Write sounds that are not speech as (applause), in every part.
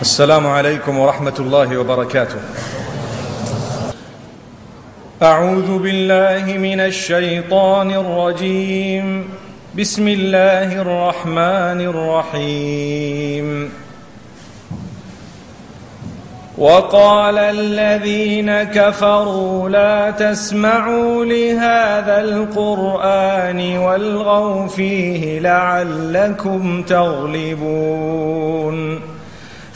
السلام عليكم ورحمة الله وبركاته. أعوذ بالله من الشيطان الرجيم. بسم الله الرحمن الرحيم. وقال الذين كفروا لا تسمعوا لهذا القرآن والغوا فيه لعلكم تغلبون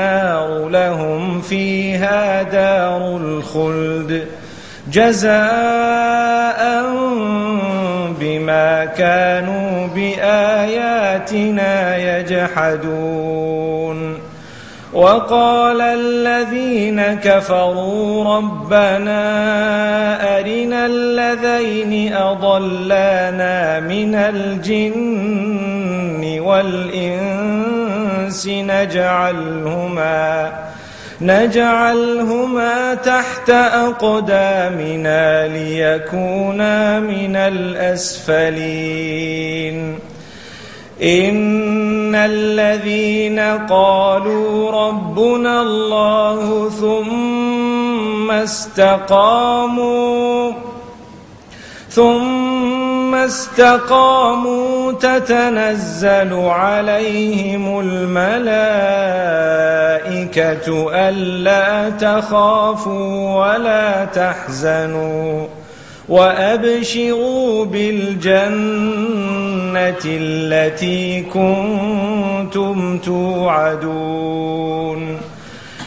النار لهم فيها دار الخلد جزاء بما كانوا بآياتنا يجحدون. وقال الذين كفروا ربنا أرنا الذين أضلانا من الجن والإنس نجعلهما نجعلهما تحت أقدامنا ليكونا من الأسفلين. إن الذين قالوا ربنا الله ثم استقاموا ثم استقاموا تتنزل عليهم الملائكة ألا تخافوا ولا تحزنوا وأبشروا بالجنة التي كنتم توعدون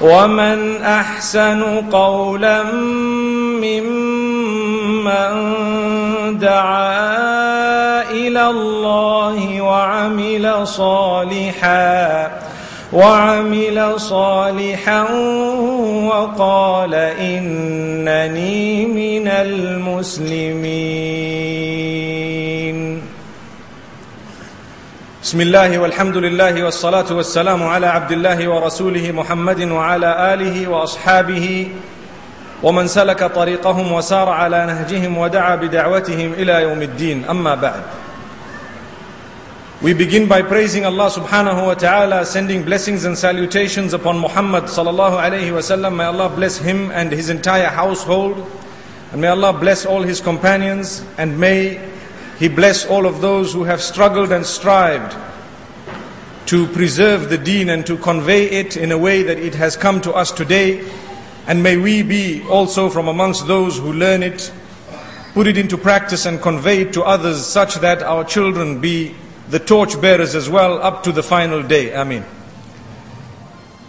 ومن احسن قولا ممن دعا إلى الله وعمل صالحا وعمل صالحا وقال انني من المسلمين بسم الله والحمد لله والصلاة والسلام على عبد الله ورسوله محمد وعلى آله وأصحابه ومن سلك طريقهم وسار على نهجهم ودعا بدعوتهم إلى يوم الدين أما بعد We begin by praising Allah subhanahu wa ta'ala, sending blessings and salutations upon Muhammad sallallahu alayhi wa sallam. May Allah bless him and his entire household. And may Allah bless all his companions. And may He bless all of those who have struggled and strived to preserve the deen and to convey it in a way that it has come to us today. And may we be also from amongst those who learn it, put it into practice and convey it to others such that our children be the torch bearers as well up to the final day. Ameen.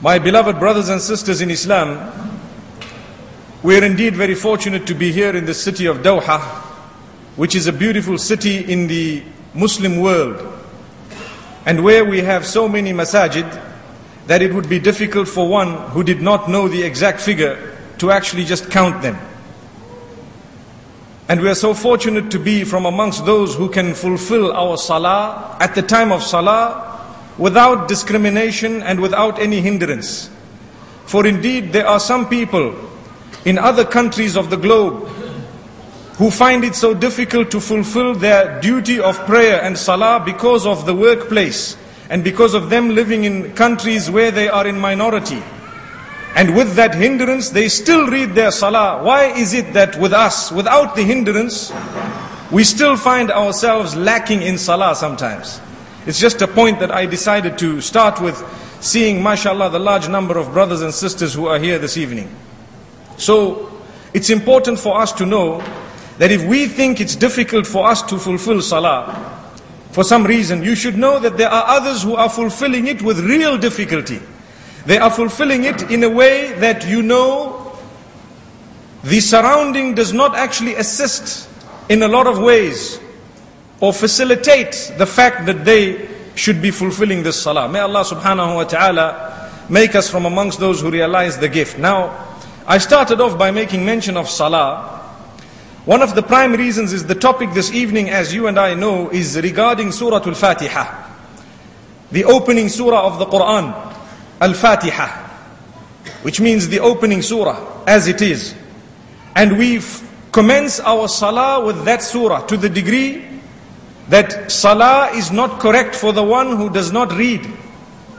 My beloved brothers and sisters in Islam, we are indeed very fortunate to be here in the city of Doha, which is a beautiful city in the Muslim world, and where we have so many masajid that it would be difficult for one who did not know the exact figure to actually just count them. And we are so fortunate to be from amongst those who can fulfill our salah at the time of salah without discrimination and without any hindrance. For indeed, there are some people in other countries of the globe who find it so difficult to fulfill their duty of prayer and salah because of the workplace and because of them living in countries where they are in minority. And with that hindrance, they still read their salah. Why is it that with us, without the hindrance, we still find ourselves lacking in salah sometimes? It's just a point that I decided to start with, seeing, mashallah, the large number of brothers and sisters who are here this evening. So, it's important for us to know that if we think it's difficult for us to fulfill salah, for some reason, you should know that there are others who are fulfilling it with real difficulty. They are fulfilling it in a way that you know the surrounding does not actually assist in a lot of ways or facilitate the fact that they should be fulfilling this salah. May Allah subhanahu wa ta'ala make us from amongst those who realize the gift. Now, I started off by making mention of salah. One of the prime reasons is the topic this evening, as you and I know, is regarding Surah Al-Fatiha. The opening surah of the Quran, Al-Fatiha, which means the opening surah, as it is. And we commence our salah with that surah to the degree that salah is not correct for the one who does not read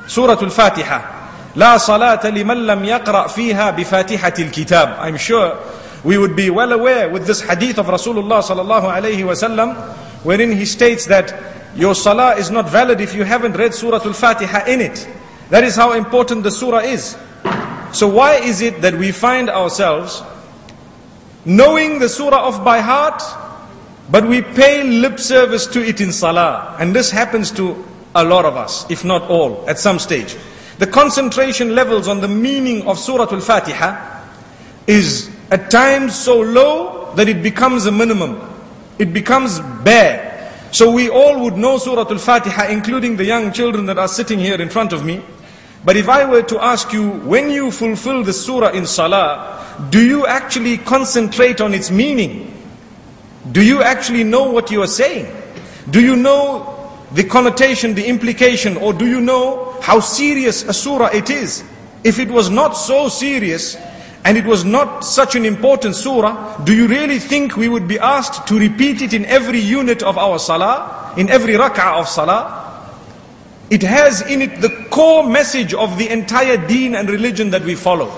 Surah Al-Fatiha. لا صلاة لمن لم يقرأ فيها بفاتحة الكتاب. I'm sure we would be well aware with this hadith of Rasulullah sallallahu alayhi wasallam wherein he states that your salah is not valid if you haven't read Surah Al-Fatiha in it. That is how important the surah is. So why is it that we find ourselves knowing the surah off by heart but we pay lip service to it in salah. And this happens to a lot of us, if not all, at some stage. The concentration levels on the meaning of Surah Al-Fatiha is at times so low that it becomes a minimum. It becomes bare. So we all would know Surah Al-Fatiha, including the young children that are sitting here in front of me. But if I were to ask you, when you fulfill the surah in salah, do you actually concentrate on its meaning? Do you actually know what you are saying? Do you know the connotation, the implication, or do you know how serious a surah it is? If it was not so serious, and it was not such an important surah, do you really think we would be asked to repeat it in every unit of our salah, in every rak'ah of salah? It has in it the core message of the entire deen and religion that we follow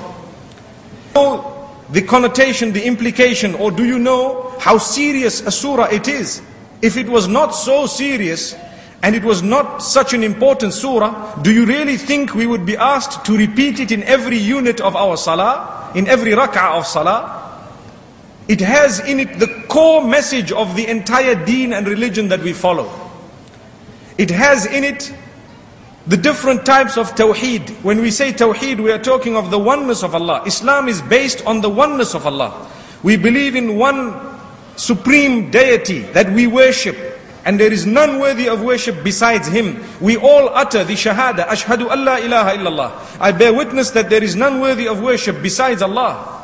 So, the connotation, the implication, or do you know how serious a surah it is? If it was not so serious, and it was not such an important surah, do you really think we would be asked to repeat it in every unit of our salah, in every rak'ah of salah? It has in it the core message of the entire deen and religion that we follow. It has in it the different types of tawheed. When we say tawheed, we are talking of the oneness of Allah. Islam is based on the oneness of Allah. We believe in one supreme deity that we worship. And there is none worthy of worship besides Him. We all utter the shahada, ashhadu Allah ilaha illallah. I bear witness that there is none worthy of worship besides Allah.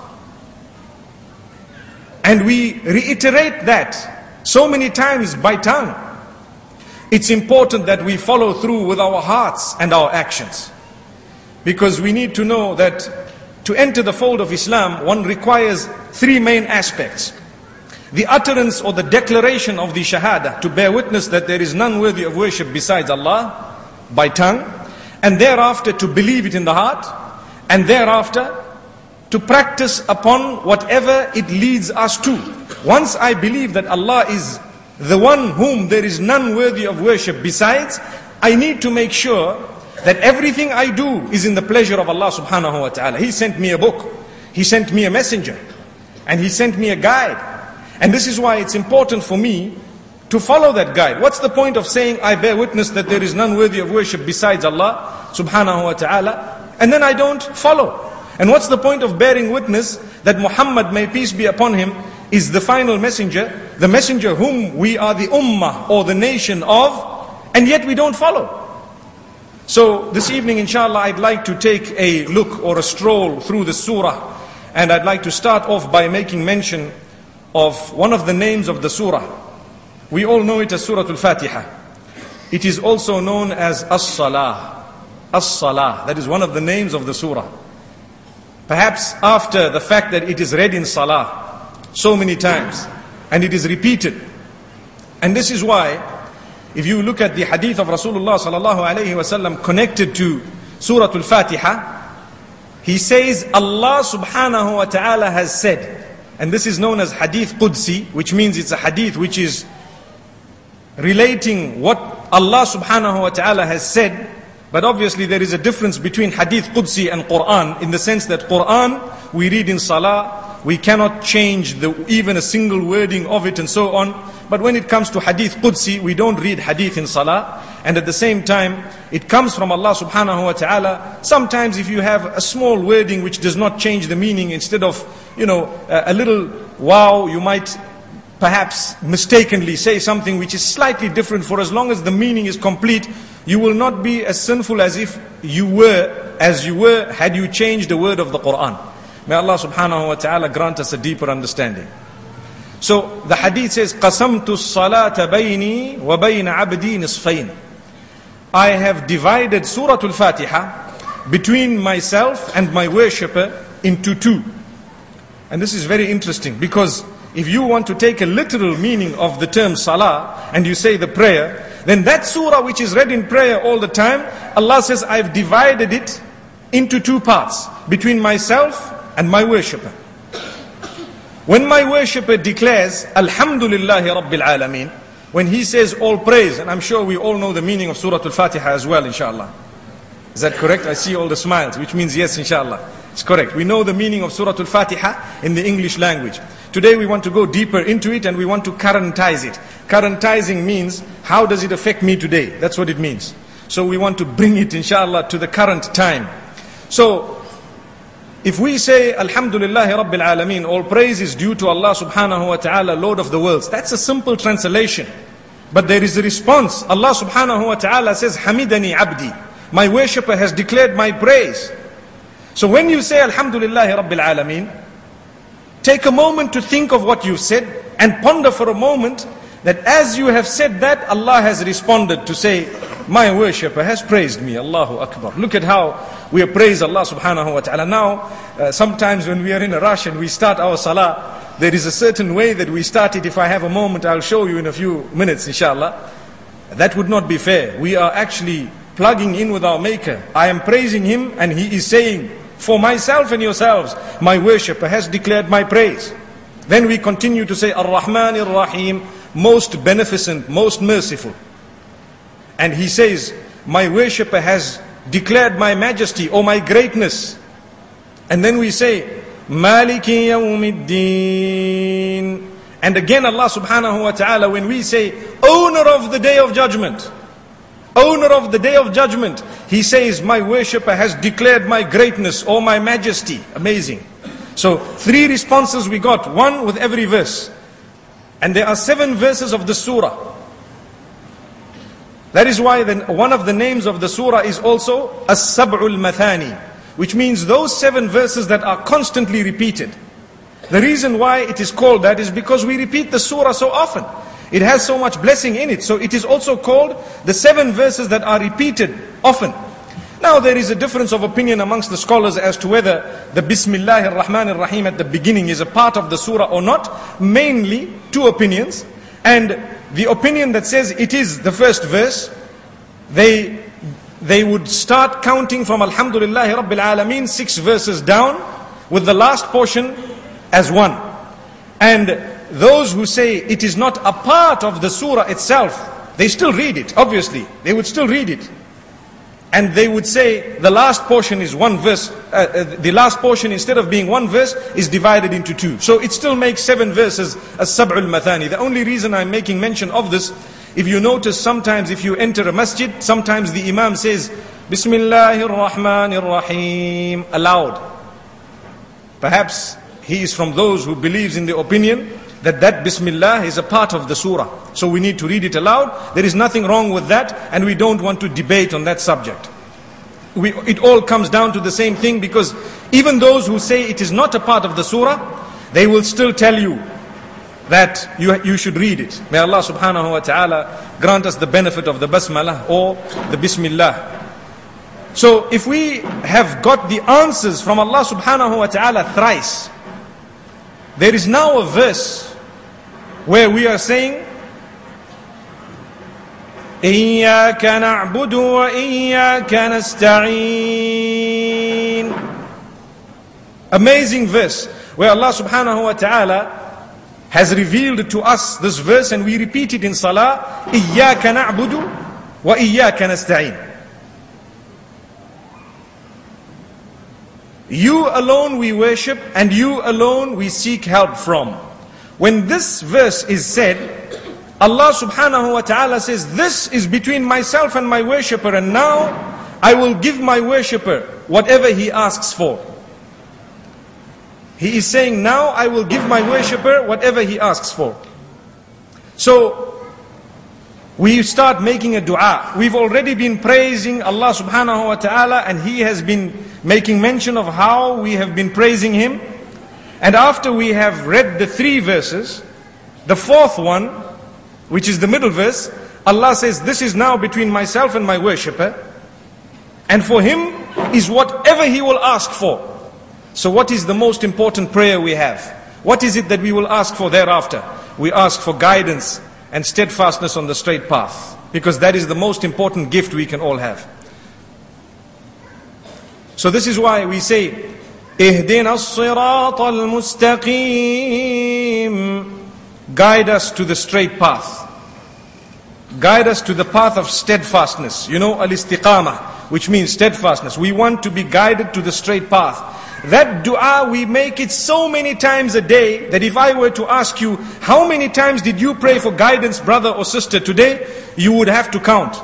And we reiterate that so many times by tongue. It's important that we follow through with our hearts and our actions. Because we need to know that to enter the fold of Islam, one requires three main aspects. The utterance or the declaration of the Shahada, to bear witness that there is none worthy of worship besides Allah, by tongue, and thereafter to believe it in the heart, and thereafter to practice upon whatever it leads us to. Once I believe that Allah is the one whom there is none worthy of worship besides, I need to make sure that everything I do is in the pleasure of Allah subhanahu wa ta'ala. He sent me a book, He sent me a messenger, and He sent me a guide. And this is why it's important for me to follow that guide. What's the point of saying, I bear witness that there is none worthy of worship besides Allah subhanahu wa ta'ala, and then I don't follow? And what's the point of bearing witness that Muhammad, may peace be upon him, is the final messenger, the messenger whom we are the ummah or the nation of, and yet we don't follow. So this evening, inshallah, I'd like to take a look or a stroll through the surah, and I'd like to start off by making mention of one of the names of the surah. We all know it as Surah Al-Fatiha. It is also known as As-Salah. As-Salah. That is one of the names of the surah. Perhaps after the fact that it is read in Salah, so many times and it is repeated. And this is why if you look at the hadith of Rasulullah sallallahu alayhi wasallam connected to Surah Al-Fatiha, he says Allah subhanahu wa ta'ala has said, and this is known as hadith Qudsi, which means it's a hadith which is relating what Allah subhanahu wa ta'ala has said, but obviously there is a difference between hadith Qudsi and Quran in the sense that Quran we read in Salah, we cannot change the, even a single wording of it and so on. But when it comes to hadith Qudsi, we don't read hadith in salah. And at the same time, it comes from Allah subhanahu wa ta'ala. Sometimes if you have a small wording which does not change the meaning, instead of, you know, a, a little wow, you might perhaps mistakenly say something which is slightly different for as long as the meaning is complete, you will not be as sinful as if you were, as you were, had you changed the word of the Quran. May Allah subhanahu wa ta'ala grant us a deeper understanding. So the hadith says, قَسَمْتُ الصَّلَاةَ بَيْنِي وَبَيْنَ عَبْدِي نِصْفَيْنِ I have divided Surah Al-Fatiha between myself and my worshipper into two. And this is very interesting because if you want to take a literal meaning of the term salah and you say the prayer, then that surah which is read in prayer all the time, Allah says, I've divided it into two parts between myself and my worshipper. When my worshipper declares, Alhamdulillahi Rabbil Alameen, when he says all praise, and I'm sure we all know the meaning of Surah Al-Fatiha as well, inshallah. Is that correct? I see all the smiles, which means yes, inshallah. It's correct. We know the meaning of Surah Al-Fatiha in the English language. Today we want to go deeper into it and we want to currentize it. Currentizing means, how does it affect me today? That's what it means. So we want to bring it, inshallah, to the current time. So, if we say, Alhamdulillah Rabbil Alameen, all praise is due to Allah subhanahu wa ta'ala, Lord of the worlds. That's a simple translation. But there is a response. Allah subhanahu wa ta'ala says, Hamidani abdi. My worshipper has declared my praise. So when you say Alhamdulillah Rabbil Alameen, Take a moment to think of what you've said and ponder for a moment that as you have said that, Allah has responded to say, my worshipper has praised me, Allahu Akbar. Look at how we praise Allah subhanahu wa ta'ala. Now, uh, sometimes when we are in a rush and we start our salah, there is a certain way that we start it. If I have a moment, I'll show you in a few minutes, inshallah. That would not be fair. We are actually plugging in with our Maker. I am praising Him and He is saying, for myself and yourselves, my worshipper has declared my praise. Then we continue to say, Ar-Rahman Ar-Rahim, most beneficent, most merciful. And he says, my worshipper has declared my majesty or my greatness. And then we say, Maliki Yawmiddin. And again Allah subhanahu wa ta'ala, when we say, owner of the day of judgment, owner of the day of judgment. He says, my worshipper has declared my greatness or my majesty. Amazing. So three responses we got, one with every verse. And there are seven verses of the surah. That is why then one of the names of the surah is also As-Sab'ul Mathani, which means those seven verses that are constantly repeated. The reason why it is called that is because we repeat the surah so often. It has so much blessing in it. So it is also called the seven verses that are repeated often. Now there is a difference of opinion amongst the scholars as to whether the Bismillah ar-Rahman ar-Rahim at the beginning is a part of the surah or not. Mainly two opinions. And the opinion that says it is the first verse, they, they would start counting from Alhamdulillah Rabbil Alameen, six verses down, with the last portion as one. And those who say it is not a part of the surah itself, they still read it, obviously. They would still read it. And they would say the last portion is one verse, uh, uh, the last portion instead of being one verse is divided into two. So it still makes seven verses as sab'ul mathani. The only reason I'm making mention of this, if you notice sometimes if you enter a masjid, sometimes the imam says, Bismillahir Rahmanir Rahim, aloud. Perhaps he is from those who believes in the opinion that that Bismillah is a part of the surah. So we need to read it aloud. There is nothing wrong with that and we don't want to debate on that subject. We, it all comes down to the same thing because even those who say it is not a part of the surah, they will still tell you that you, you should read it. May Allah subhanahu wa ta'ala grant us the benefit of the basmalah or the bismillah. So if we have got the answers from Allah subhanahu wa ta'ala thrice, there is now a verse where we are saying إياك نعبد وإياك نستعين Amazing verse where Allah subhanahu wa ta'ala has revealed to us this verse and we repeat it in salah إياك نعبد وإياك نستعين You alone we worship and you alone we seek help from. When this verse is said, Allah subhanahu wa ta'ala says, this is between myself and my worshipper and now I will give my worshipper whatever he asks for. He is saying, now I will give my worshipper whatever he asks for. So, we start making a dua. We've already been praising Allah subhanahu wa ta'ala and He has been making mention of how we have been praising Him. And after we have read the three verses, the fourth one, which is the middle verse, Allah says, this is now between myself and my worshipper. And for him is whatever he will ask for. So what is the most important prayer we have? What is it that we will ask for thereafter? We ask for guidance and steadfastness on the straight path. Because that is the most important gift we can all have. So this is why we say, اهدنا الصراط المستقيم Guide us to the straight path. Guide us to the path of steadfastness. You know, al-istiqamah, which means steadfastness. We want to be guided to the straight path. That dua, we make it so many times a day that if I were to ask you, how many times did you pray for guidance, brother or sister, today? You would have to count.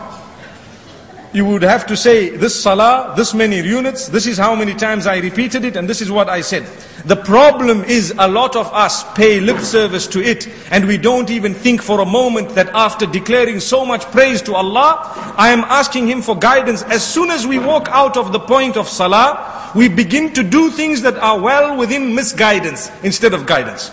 You would have to say, this salah, this many units, this is how many times I repeated it, and this is what I said. The problem is a lot of us pay lip service to it, and we don't even think for a moment that after declaring so much praise to Allah, I am asking Him for guidance. As soon as we walk out of the point of salah, we begin to do things that are well within misguidance instead of guidance.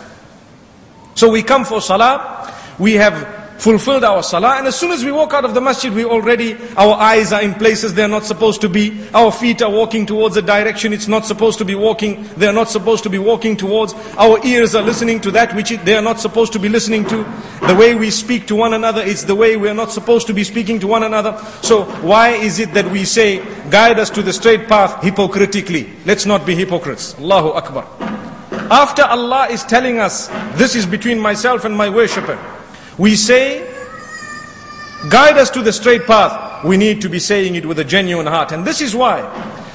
So we come for salah, we have fulfilled our salah. And as soon as we walk out of the masjid we already our eyes are in places they're not supposed to be. Our feet are walking towards a direction it's not supposed to be walking. They're not supposed to be walking towards. Our ears are listening to that which they are not supposed to be listening to. The way we speak to one another it's the way we're not supposed to be speaking to one another. So why is it that we say guide us to the straight path hypocritically? Let's not be hypocrites. Allahu Akbar. After Allah is telling us this is between myself and my worshipper we say, guide us to the straight path. We need to be saying it with a genuine heart. And this is why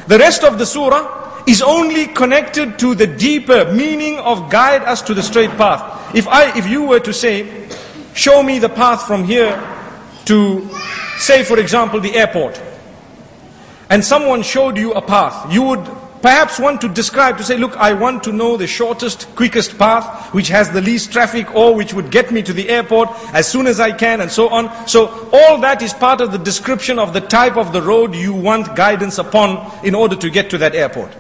the rest of the surah is only connected to the deeper meaning of guide us to the straight path. If I, if you were to say, show me the path from here to, say for example, the airport, and someone showed you a path, you would perhaps want to describe, to say, look, I want to know the shortest, quickest path, which has the least traffic, or which would get me to the airport as soon as I can, and so on. So all that is part of the description of the type of the road you want guidance upon in order to get to that airport.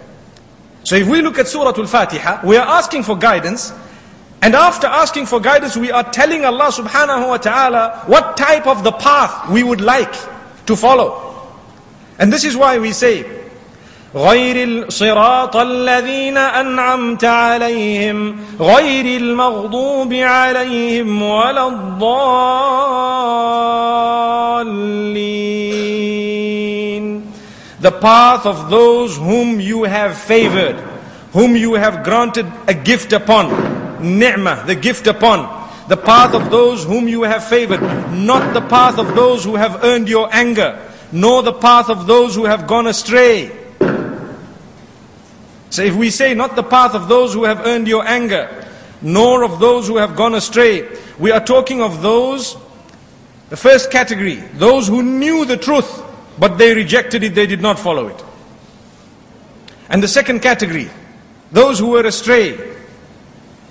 So if we look at Surah Al-Fatiha, we are asking for guidance, and after asking for guidance, we are telling Allah subhanahu wa ta'ala what type of the path we would like to follow. And this is why we say, غير الصراط الذين أنعمت عليهم غير المغضوب عليهم ولا الضالين The path of those whom you have favored, whom you have granted a gift upon, ni'mah, the gift upon, the path of those whom you have favored, not the path of those who have earned your anger, nor the path of those who have gone astray. So if we say not the path of those who have earned your anger, nor of those who have gone astray, we are talking of those, the first category, those who knew the truth, but they rejected it, they did not follow it. And the second category, those who were astray,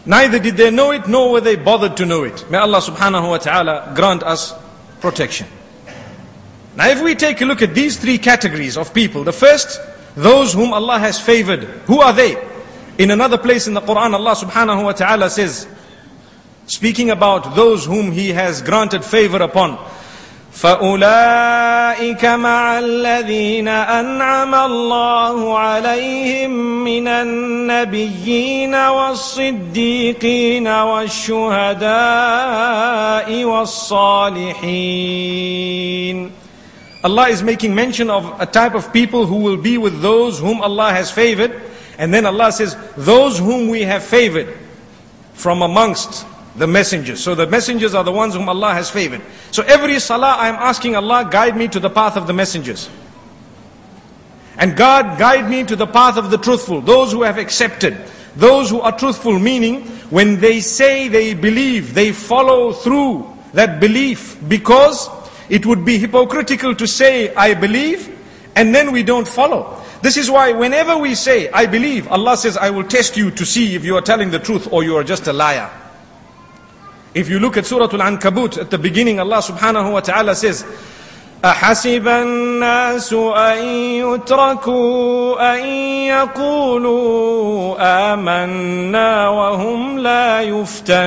neither did they know it, nor were they bothered to know it. May Allah subhanahu wa ta'ala grant us protection. Now if we take a look at these three categories of people, the first, those whom Allah has favored. Who are they? In another place in the Quran, Allah subhanahu wa ta'ala says, speaking about those whom He has granted favor upon, فأولئك مع الذين أنعم الله عليهم من النبيين والصديقين والشهداء والصالحين Allah is making mention of a type of people who will be with those whom Allah has favored. And then Allah says, those whom we have favored from amongst the messengers. So the messengers are the ones whom Allah has favored. So every salah I am asking Allah, guide me to the path of the messengers. And God guide me to the path of the truthful, those who have accepted, those who are truthful, meaning when they say they believe, they follow through that belief because it would be hypocritical to say, I believe, and then we don't follow. This is why whenever we say, I believe, Allah says, I will test you to see if you are telling the truth or you are just a liar. If you look at Surah Al-Ankabut, at the beginning, Allah subhanahu wa ta'ala says, أحسب الناس أن يتركوا أن يقولوا آمنا وهم لا يفتنون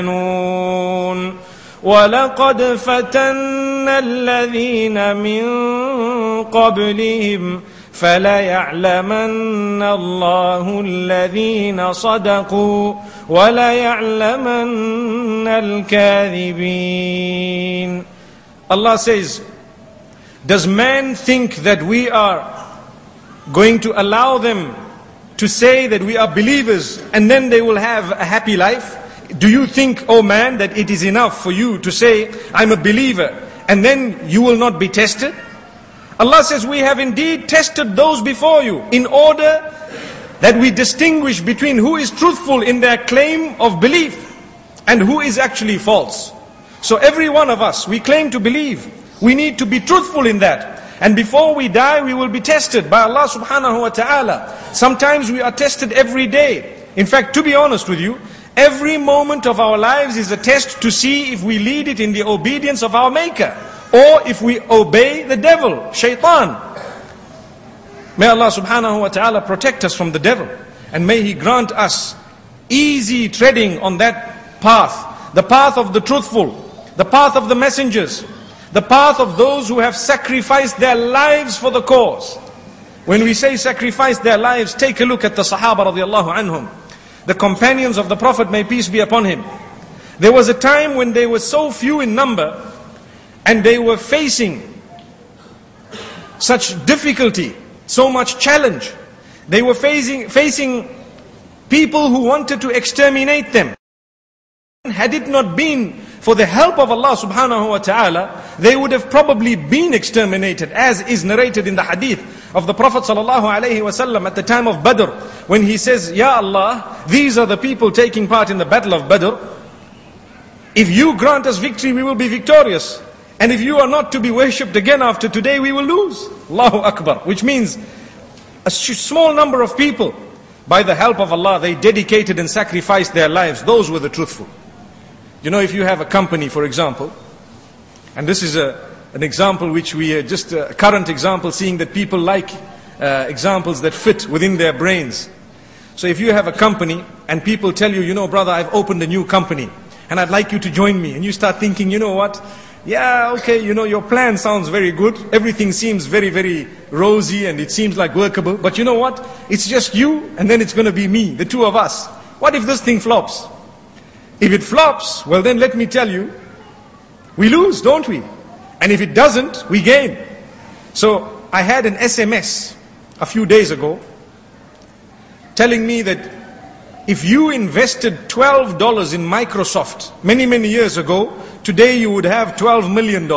ولقد فتنا الذين من قبلهم فليعلمن الله الذين صدقوا وليعلمن الكاذبين Allah says Does man think that we are going to allow them to say that we are believers and then they will have a happy life? Do you think, oh man, that it is enough for you to say, I'm a believer, and then you will not be tested? Allah says, we have indeed tested those before you in order that we distinguish between who is truthful in their claim of belief and who is actually false. So every one of us, we claim to believe. We need to be truthful in that. And before we die, we will be tested by Allah subhanahu wa ta'ala. Sometimes we are tested every day. In fact, to be honest with you, every moment of our lives is a test to see if we lead it in the obedience of our Maker. Or if we obey the devil, shaitan. May Allah subhanahu wa ta'ala protect us from the devil. And may He grant us easy treading on that path. The path of the truthful. The path of the messengers. The path of those who have sacrificed their lives for the cause. When we say sacrifice their lives, take a look at the Sahaba radiallahu anhum. The companions of the Prophet, may peace be upon him. There was a time when they were so few in number and they were facing such difficulty, so much challenge. They were facing, facing people who wanted to exterminate them. Had it not been for the help of Allah subhanahu wa ta'ala, they would have probably been exterminated, as is narrated in the hadith of the Prophet at the time of Badr, when he says, Ya Allah, these are the people taking part in the battle of Badr. If you grant us victory, we will be victorious. And if you are not to be worshipped again after today, we will lose. Allahu Akbar. Which means a small number of people, by the help of Allah, they dedicated and sacrificed their lives. Those were the truthful. You know, if you have a company, for example, and this is a, an example which we are just a current example, seeing that people like uh, examples that fit within their brains. So if you have a company and people tell you, you know, brother, I've opened a new company and I'd like you to join me, and you start thinking, you know what? Yeah, okay, you know, your plan sounds very good. Everything seems very, very rosy and it seems like workable. But you know what? It's just you and then it's going to be me, the two of us. What if this thing flops? If it flops, well then let me tell you, we lose, don't we? And if it doesn't, we gain. So I had an SMS a few days ago telling me that if you invested $12 in Microsoft many, many years ago, today you would have $12 million.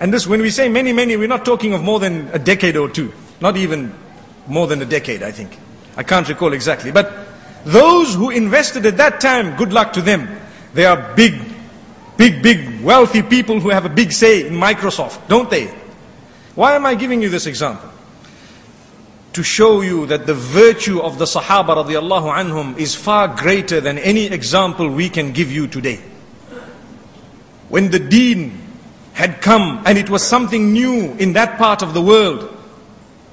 And this, when we say many, many, we're not talking of more than a decade or two. Not even more than a decade, I think. I can't recall exactly. But those who invested at that time, good luck to them. They are big, big, big, wealthy people who have a big say in Microsoft, don't they? Why am I giving you this example? To show you that the virtue of the Sahaba radiallahu anhum is far greater than any example we can give you today. When the deen had come and it was something new in that part of the world,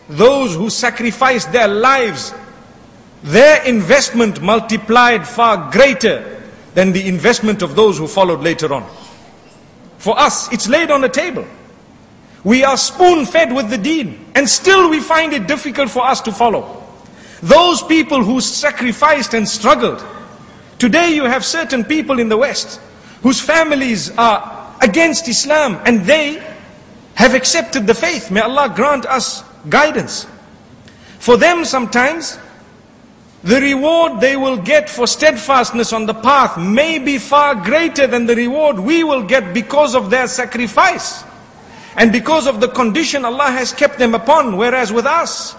those who sacrificed their lives their investment multiplied far greater than the investment of those who followed later on. For us, it's laid on the table. We are spoon fed with the deen, and still we find it difficult for us to follow. Those people who sacrificed and struggled. Today you have certain people in the West whose families are against Islam and they have accepted the faith. May Allah grant us guidance. For them sometimes the reward they will get for steadfastness on the path may be far greater than the reward we will get because of their sacrifice. And because of the condition Allah has kept them upon, whereas with us,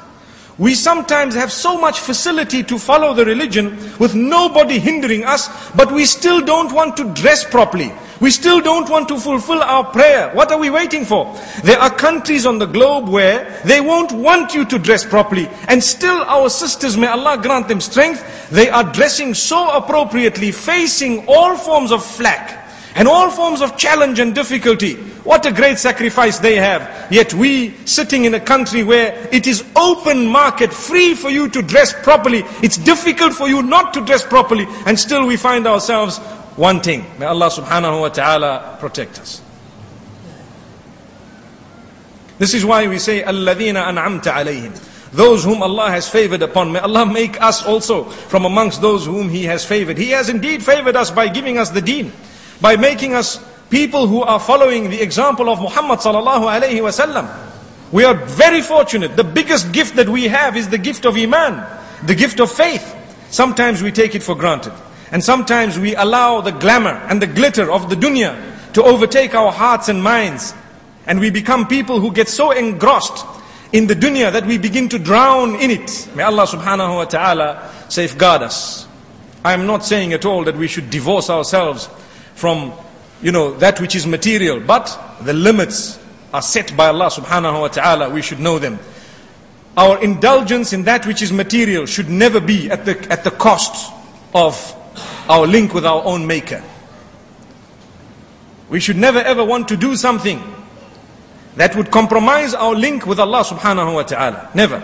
we sometimes have so much facility to follow the religion with nobody hindering us, but we still don't want to dress properly. We still don't want to fulfill our prayer. What are we waiting for? There are countries on the globe where they won't want you to dress properly. And still our sisters, may Allah grant them strength, they are dressing so appropriately, facing all forms of flack and all forms of challenge and difficulty. What a great sacrifice they have. Yet we sitting in a country where it is open market, free for you to dress properly. It's difficult for you not to dress properly. And still we find ourselves wanting. May Allah subhanahu wa ta'ala protect us. This is why we say, الَّذِينَ أَنْعَمْتَ عَلَيْهِمْ Those whom Allah has favored upon. May Allah make us also from amongst those whom He has favored. He has indeed favored us by giving us the deen. By making us people who are following the example of Muhammad sallallahu alayhi wasallam. We are very fortunate. The biggest gift that we have is the gift of Iman. The gift of faith. Sometimes we take it for granted. And sometimes we allow the glamour and the glitter of the dunya to overtake our hearts and minds. And we become people who get so engrossed in the dunya that we begin to drown in it. May Allah subhanahu wa ta'ala safeguard us. I am not saying at all that we should divorce ourselves from, you know, that which is material. But the limits are set by Allah subhanahu wa ta'ala. We should know them. Our indulgence in that which is material should never be at the, at the cost of our link with our own maker. We should never ever want to do something that would compromise our link with Allah subhanahu wa ta'ala. Never.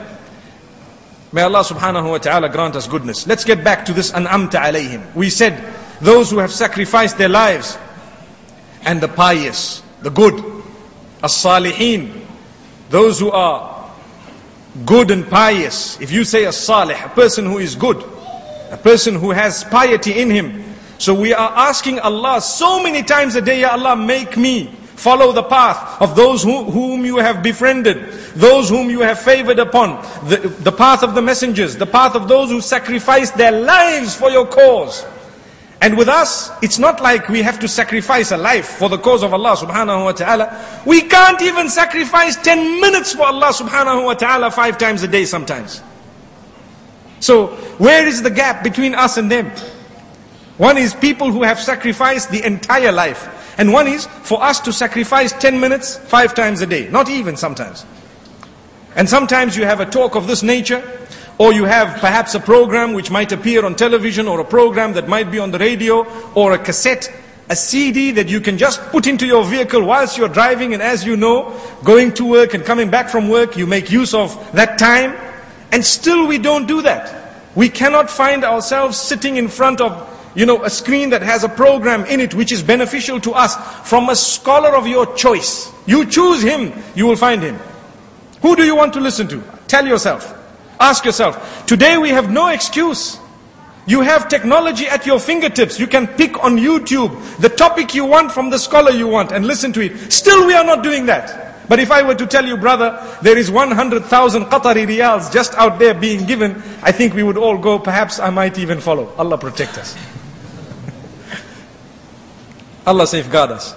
May Allah subhanahu wa ta'ala grant us goodness. Let's get back to this an'amta alayhim. We said those who have sacrificed their lives and the pious, the good, as-salihin, those who are good and pious. If you say as-salih, a person who is good, a person who has piety in him. So we are asking Allah so many times a day, Ya Allah, make me follow the path of those who, whom you have befriended, those whom you have favored upon, the, the path of the messengers, the path of those who sacrificed their lives for your cause. And with us, it's not like we have to sacrifice a life for the cause of Allah subhanahu wa ta'ala. We can't even sacrifice 10 minutes for Allah subhanahu wa ta'ala five times a day sometimes. So where is the gap between us and them? One is people who have sacrificed the entire life. And one is for us to sacrifice 10 minutes five times a day. Not even sometimes. And sometimes you have a talk of this nature. Or you have perhaps a program which might appear on television or a program that might be on the radio or a cassette, a CD that you can just put into your vehicle whilst you're driving and as you know, going to work and coming back from work, you make use of that time and still we don't do that. We cannot find ourselves sitting in front of, you know, a screen that has a program in it which is beneficial to us from a scholar of your choice. You choose him, you will find him. Who do you want to listen to? Tell yourself. Ask yourself. Today we have no excuse. You have technology at your fingertips. You can pick on YouTube the topic you want from the scholar you want and listen to it. Still we are not doing that. But if I were to tell you, brother, there is 100,000 Qatari riyals just out there being given, I think we would all go, perhaps I might even follow. Allah protect us. (laughs) Allah safeguard us.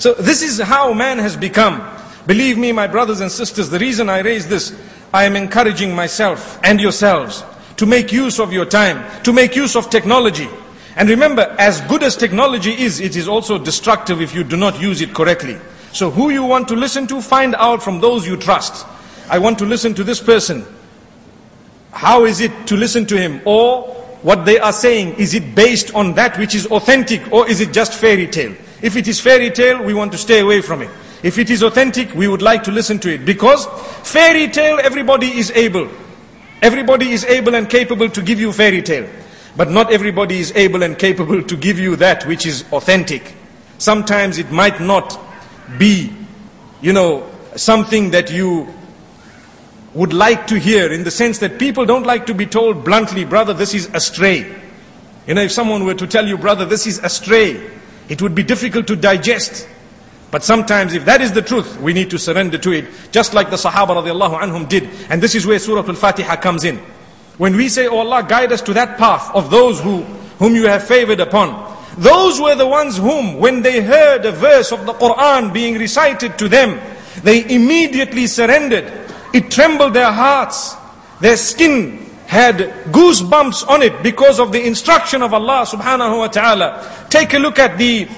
So this is how man has become. Believe me, my brothers and sisters, the reason I raise this, I am encouraging myself and yourselves to make use of your time, to make use of technology. And remember, as good as technology is, it is also destructive if you do not use it correctly. So who you want to listen to, find out from those you trust. I want to listen to this person. How is it to listen to him? Or what they are saying, is it based on that which is authentic or is it just fairy tale? If it is fairy tale, we want to stay away from it. If it is authentic, we would like to listen to it. Because fairy tale, everybody is able. Everybody is able and capable to give you fairy tale. But not everybody is able and capable to give you that which is authentic. Sometimes it might not be, you know, something that you would like to hear in the sense that people don't like to be told bluntly, brother, this is astray. You know, if someone were to tell you, brother, this is astray, it would be difficult to digest. But sometimes if that is the truth, we need to surrender to it, just like the Sahaba radiallahu anhum did. And this is where Surah Al-Fatiha comes in. When we say, Oh Allah, guide us to that path of those who, whom you have favored upon. Those were the ones whom, when they heard a verse of the Quran being recited to them, They immediately surrendered. It trembled their hearts. Their skin had goosebumps on it because of the instruction of Allah subhanahu wa ta'ala. Take a look at the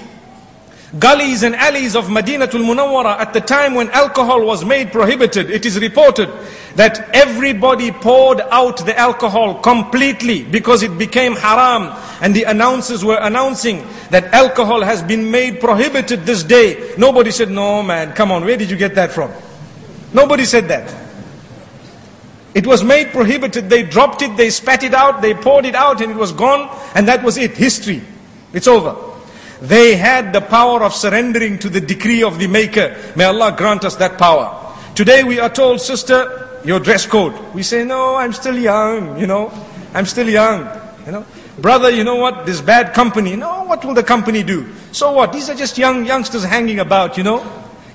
gullies and alleys of Madinatul Munawwara at the time when alcohol was made prohibited. It is reported that everybody poured out the alcohol completely because it became haram and the announcers were announcing that alcohol has been made prohibited this day. Nobody said, no man, come on, where did you get that from? Nobody said that. It was made prohibited, they dropped it, they spat it out, they poured it out and it was gone and that was it, history. It's over. They had the power of surrendering to the decree of the Maker. May Allah grant us that power. Today we are told, sister, your dress code. We say, no, I'm still young, you know. I'm still young, you know. Brother, you know what? This bad company. No, what will the company do? So what? These are just young youngsters hanging about, you know.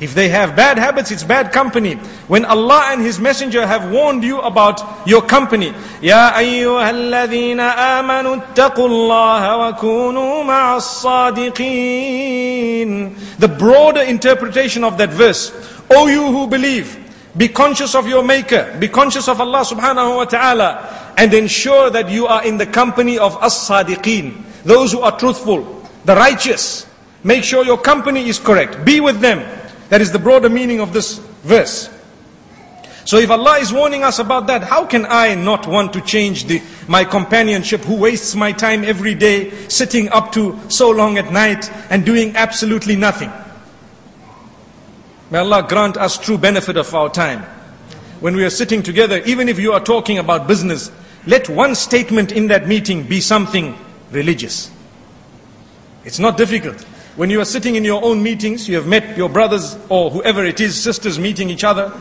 If they have bad habits, it's bad company. When Allah and His Messenger have warned you about your company, Ya ayyuhalladhina amanu ittaqullaha wa kunu ma'as-sadiqeen. The broader interpretation of that verse, O you who believe, be conscious of your maker, be conscious of Allah subhanahu wa ta'ala, and ensure that you are in the company of as-sadiqeen, those who are truthful, the righteous. Make sure your company is correct. Be with them. That is the broader meaning of this verse. So if Allah is warning us about that, how can I not want to change the, my companionship who wastes my time every day, sitting up to so long at night and doing absolutely nothing? May Allah grant us true benefit of our time. When we are sitting together, even if you are talking about business, let one statement in that meeting be something religious. It's not difficult. When you are sitting in your own meetings, you have met your brothers or whoever it is, sisters meeting each other,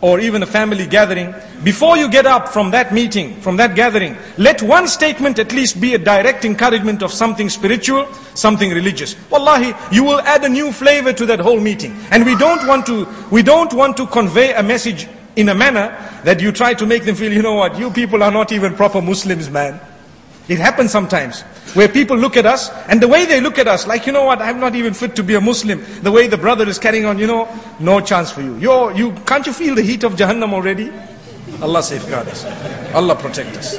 or even a family gathering. Before you get up from that meeting, from that gathering, let one statement at least be a direct encouragement of something spiritual, something religious. Wallahi, you will add a new flavor to that whole meeting. And we don't want to, we don't want to convey a message in a manner that you try to make them feel, you know what, you people are not even proper Muslims, man. It happens sometimes where people look at us and the way they look at us, like, you know what, I'm not even fit to be a Muslim. The way the brother is carrying on, you know, no chance for you. You're, you can't you feel the heat of Jahannam already? Allah safeguard us. Allah protect us.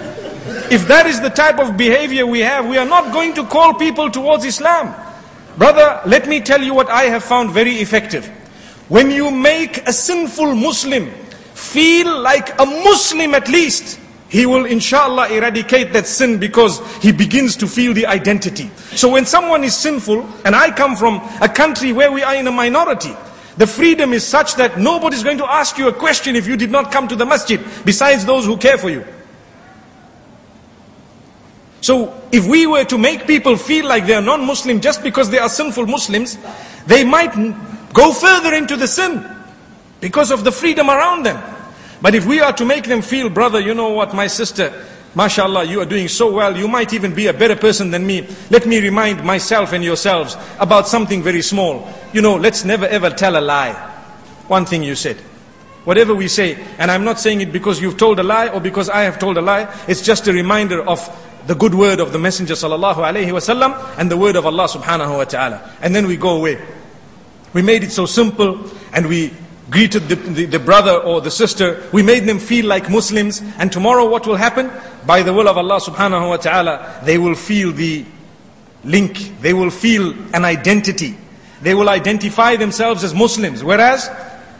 If that is the type of behavior we have, we are not going to call people towards Islam. Brother, let me tell you what I have found very effective. When you make a sinful Muslim feel like a Muslim at least, he will inshallah eradicate that sin because he begins to feel the identity. So when someone is sinful, and I come from a country where we are in a minority, the freedom is such that nobody's going to ask you a question if you did not come to the masjid, besides those who care for you. So if we were to make people feel like they are non-Muslim just because they are sinful Muslims, they might go further into the sin because of the freedom around them. But if we are to make them feel, brother, you know what, my sister, mashallah, you are doing so well, you might even be a better person than me. Let me remind myself and yourselves about something very small. You know, let's never ever tell a lie. One thing you said. Whatever we say, and I'm not saying it because you've told a lie or because I have told a lie, it's just a reminder of the good word of the Messenger sallallahu alaihi wasallam and the word of Allah subhanahu wa ta'ala. And then we go away. We made it so simple and we greeted the, the, the, brother or the sister. We made them feel like Muslims. And tomorrow what will happen? By the will of Allah subhanahu wa ta'ala, they will feel the link. They will feel an identity. They will identify themselves as Muslims. Whereas,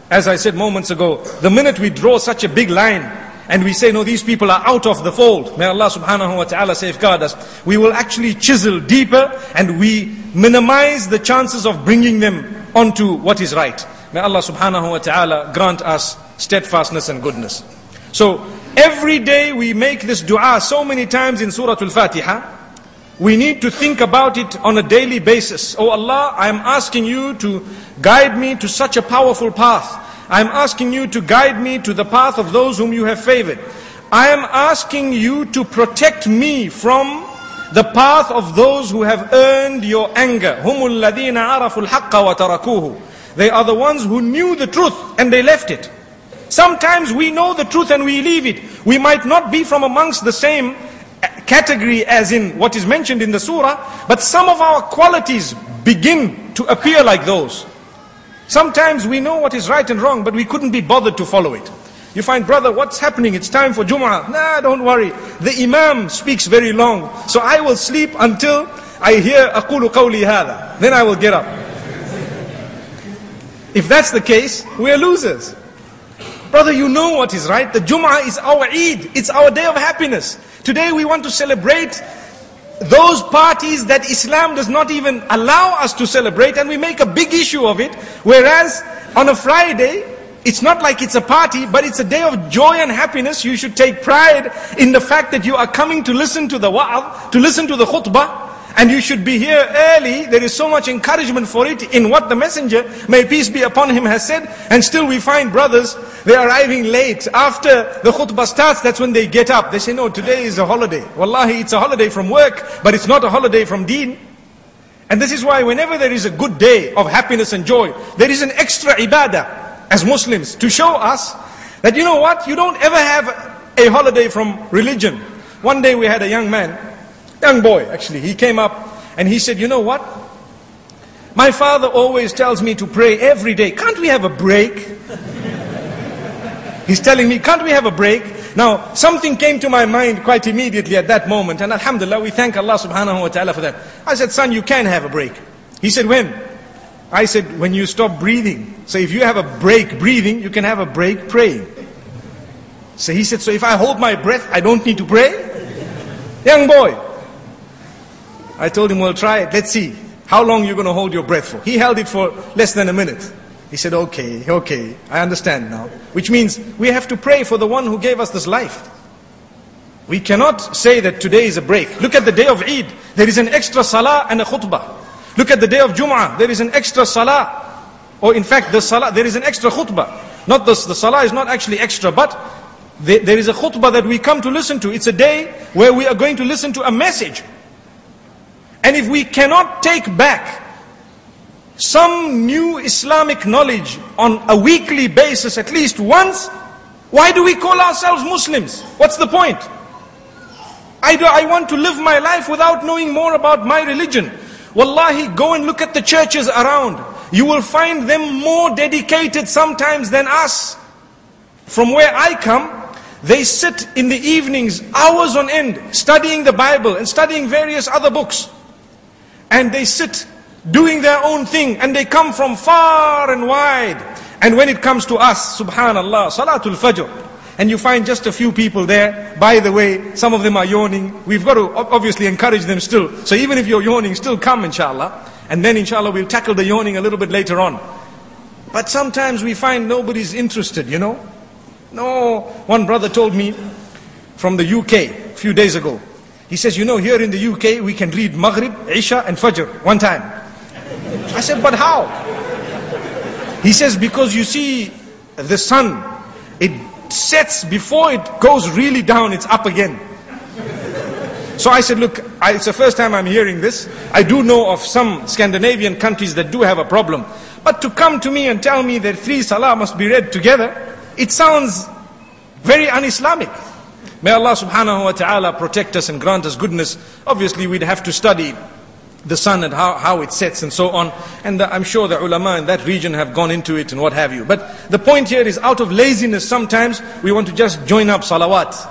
as I said moments ago, the minute we draw such a big line and we say, no, these people are out of the fold. May Allah subhanahu wa ta'ala safeguard us. We will actually chisel deeper and we minimize the chances of bringing them onto what is right. May Allah subhanahu wa ta'ala grant us steadfastness and goodness. So, every day we make this dua so many times in Surah Al-Fatiha. We need to think about it on a daily basis. Oh Allah, I am asking you to guide me to such a powerful path. I am asking you to guide me to the path of those whom you have favored. I am asking you to protect me from the path of those who have earned your anger. هم الذين عرفوا الحق وتركوه. They are the ones who knew the truth and they left it. Sometimes we know the truth and we leave it. We might not be from amongst the same category as in what is mentioned in the surah, but some of our qualities begin to appear like those. Sometimes we know what is right and wrong, but we couldn't be bothered to follow it. You find, brother, what's happening? It's time for Jum'ah. Nah, don't worry. The Imam speaks very long. So I will sleep until I hear أقول قولي هذا. Then I will get up. If that's the case, we are losers. Brother, you know what is right. The Jum'ah is our Eid. It's our day of happiness. Today we want to celebrate those parties that Islam does not even allow us to celebrate and we make a big issue of it. Whereas on a Friday, it's not like it's a party, but it's a day of joy and happiness. You should take pride in the fact that you are coming to listen to the wa'ad, to listen to the khutbah, and you should be here early. There is so much encouragement for it in what the messenger, may peace be upon him, has said. And still we find brothers, they're arriving late. After the khutbah starts, that's when they get up. They say, no, today is a holiday. Wallahi, it's a holiday from work, but it's not a holiday from deen. And this is why whenever there is a good day of happiness and joy, there is an extra ibadah as Muslims to show us that you know what, you don't ever have a holiday from religion. One day we had a young man, young boy actually, he came up and he said, you know what? My father always tells me to pray every day. Can't we have a break? He's telling me, can't we have a break? Now, something came to my mind quite immediately at that moment, and Alhamdulillah, we thank Allah subhanahu wa ta'ala for that. I said, son, you can have a break. He said, when? I said, when you stop breathing. So if you have a break breathing, you can have a break praying. So he said, so if I hold my breath, I don't need to pray? Young boy. I told him, well, try it. Let's see how long you're going to hold your breath for. He held it for less than a minute. He said, okay, okay, I understand now. Which means we have to pray for the one who gave us this life. We cannot say that today is a break. Look at the day of Eid. There is an extra salah and a khutbah. Look at the day of Jum'ah, there is an extra salah. Or in fact, the salah, there is an extra khutbah. Not the, the salah is not actually extra, but there, there is a khutbah that we come to listen to. It's a day where we are going to listen to a message. And if we cannot take back some new Islamic knowledge on a weekly basis at least once, why do we call ourselves Muslims? What's the point? I, do, I want to live my life without knowing more about my religion. Wallahi, go and look at the churches around. You will find them more dedicated sometimes than us. From where I come, they sit in the evenings, hours on end, studying the Bible and studying various other books. And they sit doing their own thing and they come from far and wide. And when it comes to us, subhanallah, salatul fajr, and you find just a few people there. By the way, some of them are yawning. We've got to obviously encourage them still. So even if you're yawning, still come inshallah. And then inshallah we'll tackle the yawning a little bit later on. But sometimes we find nobody's interested, you know. No, one brother told me from the UK a few days ago. He says, you know, here in the UK we can read Maghrib, Isha and Fajr one time. I said, but how? He says, because you see the sun, it sets before it goes really down, it's up again. So I said, look, I, it's the first time I'm hearing this. I do know of some Scandinavian countries that do have a problem. But to come to me and tell me that three salah must be read together, it sounds very un-Islamic. May Allah subhanahu wa ta'ala protect us and grant us goodness. Obviously we'd have to study the sun and how, how it sets and so on. And the, I'm sure the ulama in that region have gone into it and what have you. But the point here is out of laziness sometimes we want to just join up salawat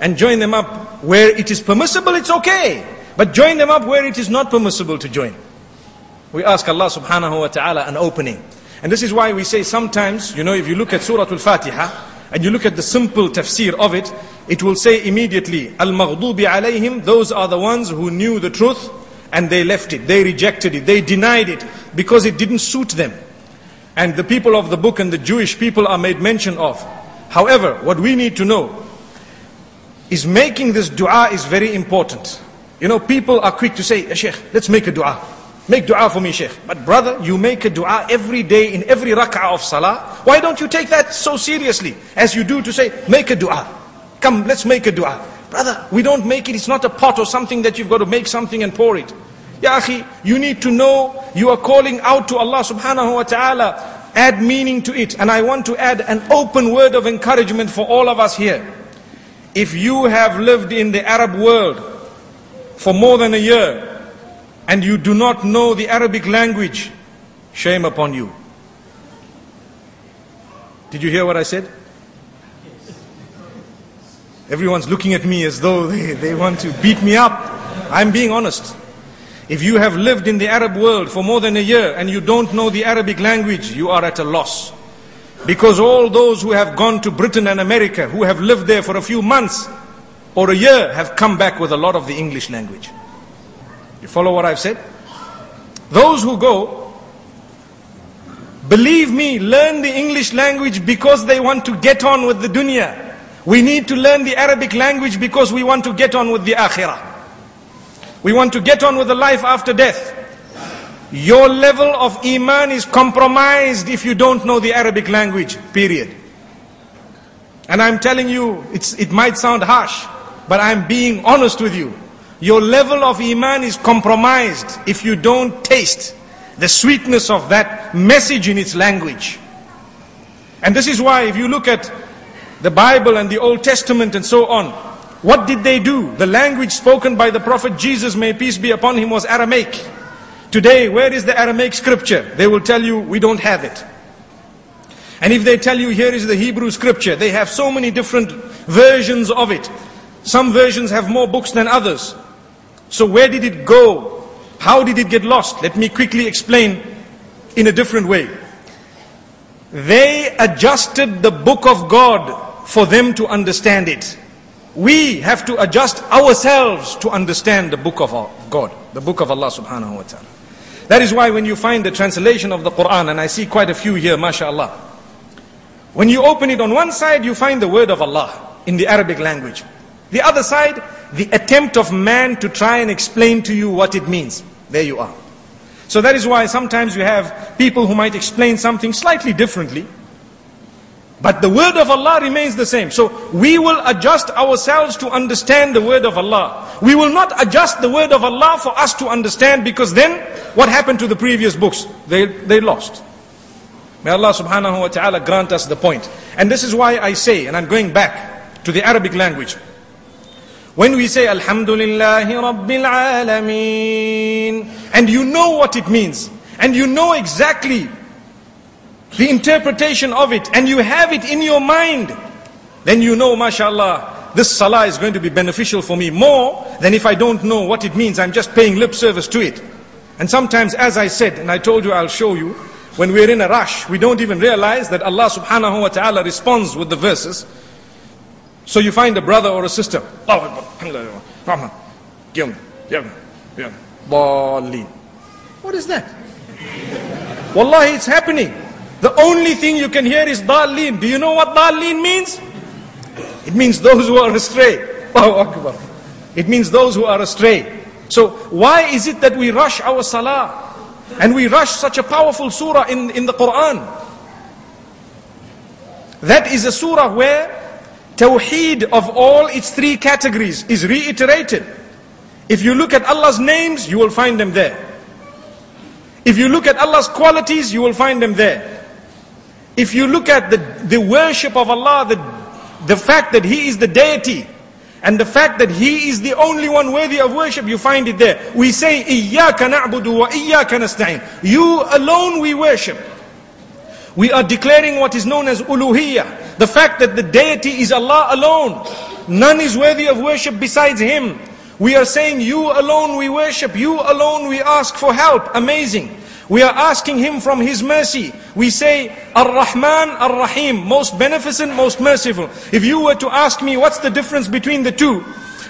and join them up where it is permissible, it's okay. But join them up where it is not permissible to join. We ask Allah subhanahu wa ta'ala an opening. And this is why we say sometimes, you know, if you look at Surah Al-Fatiha, and you look at the simple tafsir of it, it will say immediately, Al-Maghdubi alayhim, those are the ones who knew the truth, and they left it, they rejected it, they denied it because it didn't suit them. And the people of the book and the Jewish people are made mention of. However, what we need to know is making this dua is very important. You know, people are quick to say, eh, Sheikh, let's make a dua. Make dua for me, Sheikh. But brother, you make a dua every day in every rak'ah of salah. Why don't you take that so seriously as you do to say, make a dua. Come, let's make a dua. Brother, we don't make it, it's not a pot or something that you've got to make something and pour it. Ya akhi, you need to know you are calling out to Allah subhanahu wa ta'ala. Add meaning to it. And I want to add an open word of encouragement for all of us here. If you have lived in the Arab world for more than a year and you do not know the Arabic language, shame upon you. Did you hear what I said? Everyone's looking at me as though (laughs) they, they want to beat me up. I'm being honest. If you have lived in the Arab world for more than a year and you don't know the Arabic language, you are at a loss. Because all those who have gone to Britain and America, who have lived there for a few months or a year, have come back with a lot of the English language. You follow what I've said? Those who go, believe me, learn the English language because they want to get on with the dunya. We need to learn the Arabic language because we want to get on with the akhirah. We want to get on with the life after death. Your level of iman is compromised if you don't know the Arabic language, period. And I'm telling you, it might sound harsh, but I'm being honest with you. Your level of iman is compromised if you don't taste the sweetness of that message in its language. And this is why if you look at the Bible and the Old Testament and so on, what did they do? The language spoken by the Prophet Jesus, may peace be upon him, was Aramaic. Today, where is the Aramaic scripture? They will tell you, we don't have it. And if they tell you, here is the Hebrew scripture, they have so many different versions of it. Some versions have more books than others. So where did it go? How did it get lost? Let me quickly explain in a different way. They adjusted the book of God for them to understand it. We have to adjust ourselves to understand the book of God, the book of Allah subhanahu wa ta'ala. That is why when you find the translation of the Quran, and I see quite a few here, mashallah. When you open it on one side, you find the word of Allah in the Arabic language. The other side, the attempt of man to try and explain to you what it means. There you are. So that is why sometimes you have people who might explain something slightly differently. But the word of Allah remains the same. So we will adjust ourselves to understand the word of Allah. We will not adjust the word of Allah for us to understand because then what happened to the previous books? They, they lost. May Allah subhanahu wa ta'ala grant us the point. And this is why I say, and I'm going back to the Arabic language. When we say Alhamdulillahi Rabbil Alameen, and you know what it means, and you know exactly the interpretation of it and you have it in your mind, then you know, mashallah, this salah is going to be beneficial for me more than if I don't know what it means. I'm just paying lip service to it. And sometimes, as I said, and I told you I'll show you, when we're in a rush, we don't even realize that Allah subhanahu wa ta'ala responds with the verses. So you find a brother or a sister. What is that? Wallahi, it's happening. The only thing you can hear is dalleen. Do you know what dalleen means? It means those who are astray. Akbar. It means those who are astray. So why is it that we rush our salah? And we rush such a powerful surah in, in the Quran? That is a surah where Tawheed of all its three categories is reiterated. If you look at Allah's names, you will find them there. If you look at Allah's qualities, you will find them there. If you look at the, the worship of Allah, the, the fact that He is the deity, and the fact that He is the only one worthy of worship, you find it there. We say, إِيَّاكَ نَعْبُدُ وَإِيَّاكَ نَسْتَعِينَ You alone we worship. We are declaring what is known as uluhiyah. The fact that the deity is Allah alone. None is worthy of worship besides Him. We are saying, you alone we worship, you alone we ask for help. Amazing. We are asking Him from His mercy. We say, Ar-Rahman, Ar-Rahim, most beneficent, most merciful. If you were to ask me what's the difference between the two,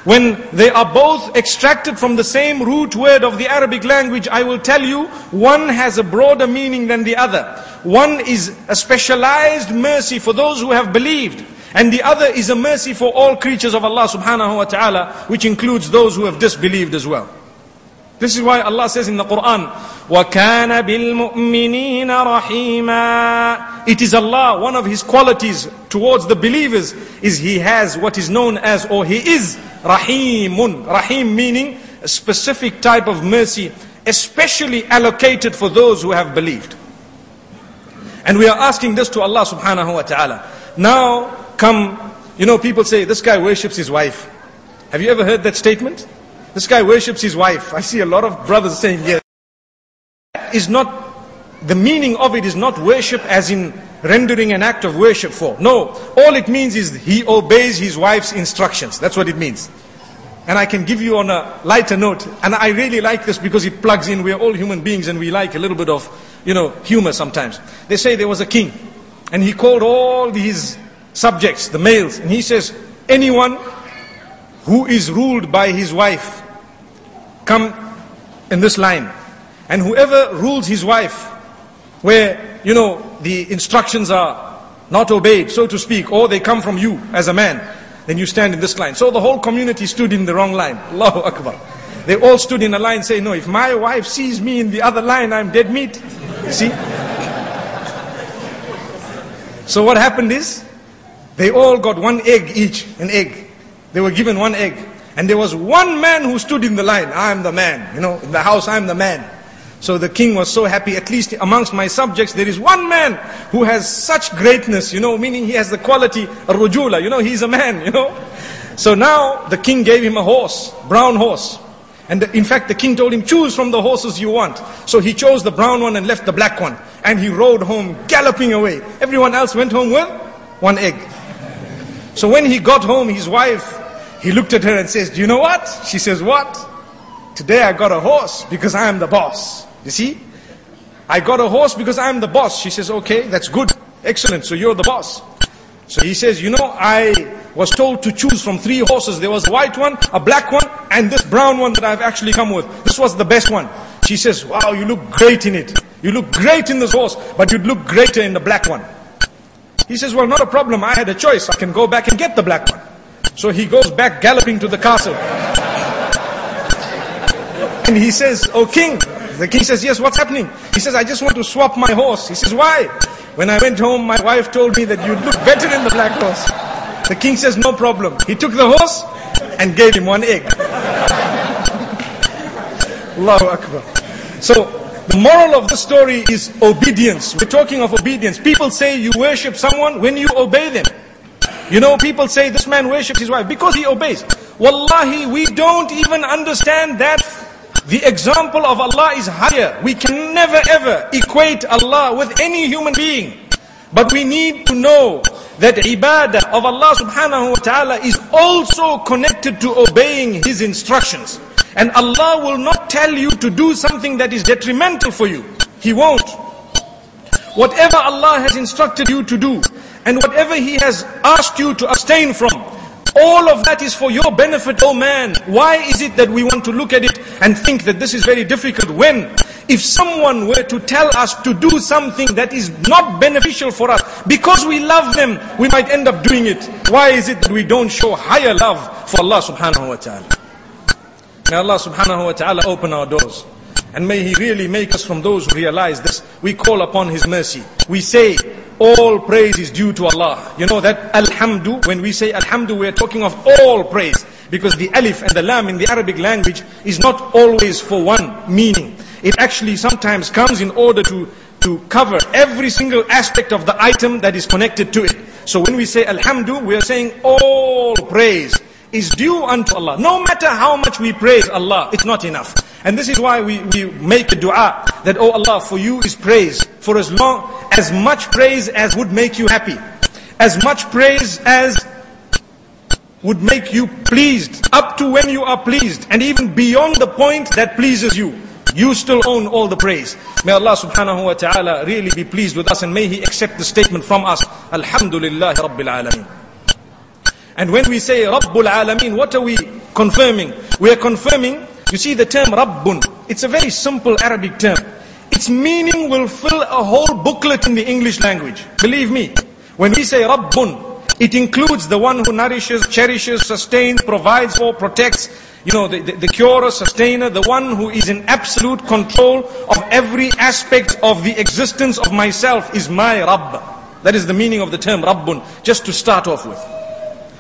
when they are both extracted from the same root word of the Arabic language, I will tell you, one has a broader meaning than the other. One is a specialized mercy for those who have believed. And the other is a mercy for all creatures of Allah subhanahu wa ta'ala, which includes those who have disbelieved as well. This is why Allah says in the Quran, وَكَانَ بِالْمُؤْمِنِينَ رَحِيمًا It is Allah, one of His qualities towards the believers is He has what is known as, or He is Rahimun. Rahim meaning a specific type of mercy, especially allocated for those who have believed. And we are asking this to Allah subhanahu wa ta'ala. Now come, you know people say, this guy worships his wife. Have you ever heard that statement? This guy worships his wife. I see a lot of brothers saying, yes. Is not, the meaning of it is not worship as in rendering an act of worship for. No, all it means is he obeys his wife's instructions. That's what it means. And I can give you on a lighter note, and I really like this because it plugs in. We're all human beings and we like a little bit of, you know, humor sometimes. They say there was a king, and he called all his subjects, the males, and he says, anyone who is ruled by his wife, come in this line. And whoever rules his wife, where, you know, the instructions are not obeyed, so to speak, or they come from you as a man, then you stand in this line. So the whole community stood in the wrong line. Allahu Akbar. They all stood in a line saying, no, if my wife sees me in the other line, I'm dead meat. (laughs) See? So what happened is, they all got one egg each, an egg. They were given one egg. And there was one man who stood in the line. I'm the man. You know, in the house, I'm the man. So the king was so happy, at least amongst my subjects, there is one man who has such greatness, you know, meaning he has the quality, rujula, you know, he's a man, you know. So now the king gave him a horse, brown horse. And the, in fact, the king told him, choose from the horses you want. So he chose the brown one and left the black one. And he rode home, galloping away. Everyone else went home with one egg. So when he got home, his wife, he looked at her and says, do you know what? She says, what? Today I got a horse because I am the boss. You see? I got a horse because I'm the boss. She says, okay, that's good. Excellent. So you're the boss. So he says, you know, I was told to choose from three horses. There was a white one, a black one, and this brown one that I've actually come with. This was the best one. She says, wow, you look great in it. You look great in this horse, but you'd look greater in the black one. He says, well, not a problem. I had a choice. I can go back and get the black one. So he goes back galloping to the castle. And he says, oh king, the king says, yes, what's happening? He says, I just want to swap my horse. He says, why? When I went home, my wife told me that you'd look better in the black horse. The king says, no problem. He took the horse and gave him one egg. (laughs) Allahu Akbar. So, the moral of the story is obedience. We're talking of obedience. People say you worship someone when you obey them. You know, people say this man worships his wife because he obeys. Wallahi, we don't even understand that the example of Allah is higher. We can never ever equate Allah with any human being. But we need to know that ibadah of Allah subhanahu wa ta'ala is also connected to obeying His instructions. And Allah will not tell you to do something that is detrimental for you. He won't. Whatever Allah has instructed you to do, and whatever He has asked you to abstain from, all of that is for your benefit, oh man. Why is it that we want to look at it and think that this is very difficult when if someone were to tell us to do something that is not beneficial for us, because we love them, we might end up doing it. Why is it that we don't show higher love for Allah subhanahu wa ta'ala? May Allah subhanahu wa ta'ala open our doors. And may He really make us from those who realize this. We call upon His mercy. We say, all praise is due to Allah. You know that Alhamdu, when we say Alhamdu, we are talking of all praise. Because the alif and the lam in the Arabic language is not always for one meaning. It actually sometimes comes in order to, to cover every single aspect of the item that is connected to it. So when we say Alhamdu, we are saying all praise is due unto Allah. No matter how much we praise Allah, it's not enough. And this is why we, we make a dua that, oh Allah, for you is praise. For as long, as much praise as would make you happy. As much praise as would make you pleased. Up to when you are pleased. And even beyond the point that pleases you. You still own all the praise. May Allah subhanahu wa ta'ala really be pleased with us and may He accept the statement from us. Alhamdulillah Rabbil Alameen. And when we say Rabbul Alameen, what are we confirming? We are confirming, you see the term Rabbun, it's a very simple Arabic term. Its meaning will fill a whole booklet in the English language. Believe me. When we say Rabbun, it includes the one who nourishes, cherishes, sustains, provides for, protects, you know, the, the, the curer, sustainer, the one who is in absolute control of every aspect of the existence of myself is my Rabb. That is the meaning of the term Rabbun, just to start off with.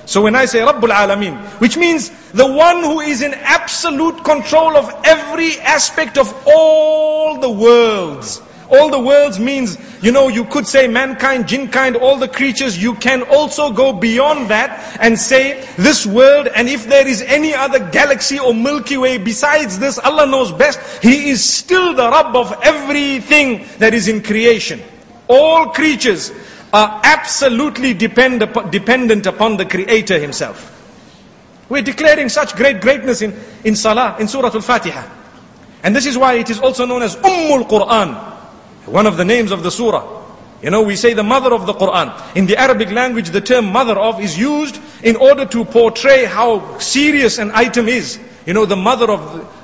So when I say Rabbul Alameen, which means the one who is in absolute control of every aspect of all the worlds. All the worlds means, you know, you could say mankind, jinn kind, all the creatures. You can also go beyond that and say this world and if there is any other galaxy or Milky Way besides this, Allah knows best. He is still the Rabb of everything that is in creation. All creatures are absolutely depend, dependent upon the Creator Himself. We're declaring such great greatness in, in Salah, in Surah Al-Fatiha. And this is why it is also known as Ummul Quran, one of the names of the surah. You know, we say the mother of the Quran. In the Arabic language, the term mother of is used in order to portray how serious an item is. You know, the mother of,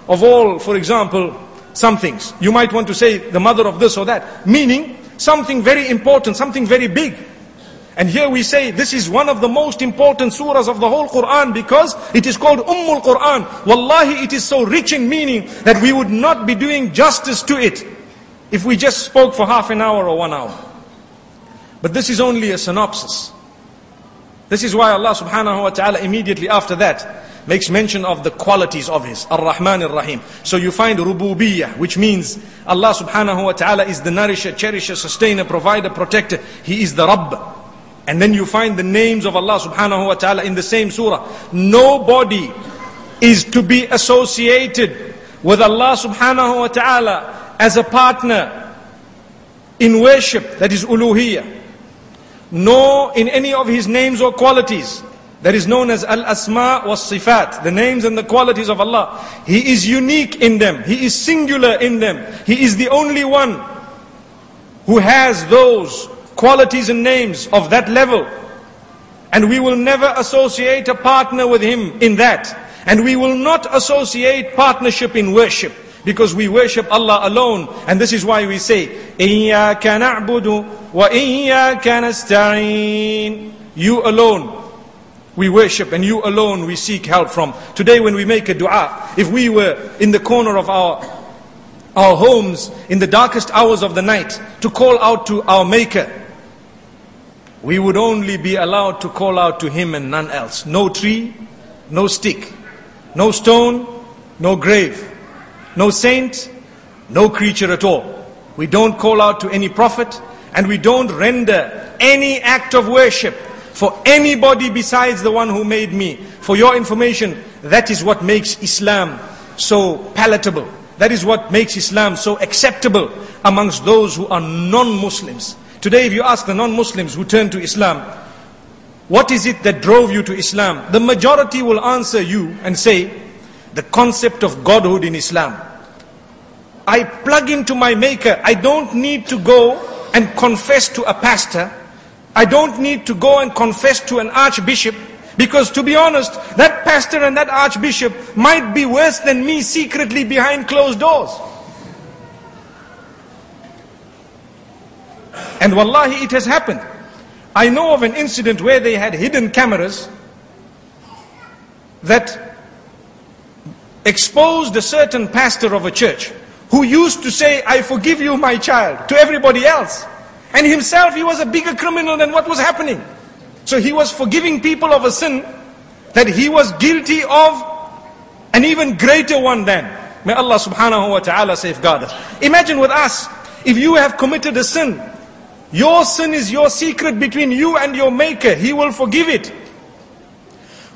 of all, for example, some things. You might want to say the mother of this or that. Meaning, something very important, something very big. And here we say this is one of the most important surahs of the whole Quran because it is called Ummul Quran. Wallahi, it is so rich in meaning that we would not be doing justice to it if we just spoke for half an hour or one hour. But this is only a synopsis. This is why Allah subhanahu wa ta'ala immediately after that makes mention of the qualities of His, Ar-Rahman Ar-Rahim. So you find Rububiyyah, which means Allah subhanahu wa ta'ala is the nourisher, cherisher, sustainer, provider, protector. He is the Rabb. And then you find the names of Allah subhanahu wa ta'ala in the same surah. Nobody is to be associated with Allah subhanahu wa ta'ala as a partner in worship, that is uluhiyyah nor in any of his names or qualities. That is known as Al-Asma wa Sifat, the names and the qualities of Allah. He is unique in them. He is singular in them. He is the only one who has those qualities and names of that level. And we will never associate a partner with Him in that. And we will not associate partnership in worship because we worship Allah alone. And this is why we say, إِيَّاكَ wa وَإِيَّاكَ نَسْتَعِينَ You alone we worship and you alone we seek help from. Today when we make a dua, if we were in the corner of our our homes in the darkest hours of the night to call out to our maker, we would only be allowed to call out to him and none else. No tree, no stick, no stone, no grave. No saint, no creature at all. We don't call out to any prophet and we don't render any act of worship for anybody besides the one who made me. For your information, that is what makes Islam so palatable. That is what makes Islam so acceptable amongst those who are non-Muslims. Today if you ask the non-Muslims who turn to Islam, what is it that drove you to Islam? The majority will answer you and say, the concept of Godhood in Islam. I plug into my maker. I don't need to go and confess to a pastor. I don't need to go and confess to an archbishop. Because to be honest, that pastor and that archbishop might be worse than me secretly behind closed doors. And wallahi, it has happened. I know of an incident where they had hidden cameras that exposed a certain pastor of a church who used to say, I forgive you my child, to everybody else. And himself, he was a bigger criminal than what was happening. So he was forgiving people of a sin that he was guilty of an even greater one than. May Allah subhanahu wa ta'ala safeguard us. Imagine with us, if you have committed a sin, your sin is your secret between you and your maker. He will forgive it.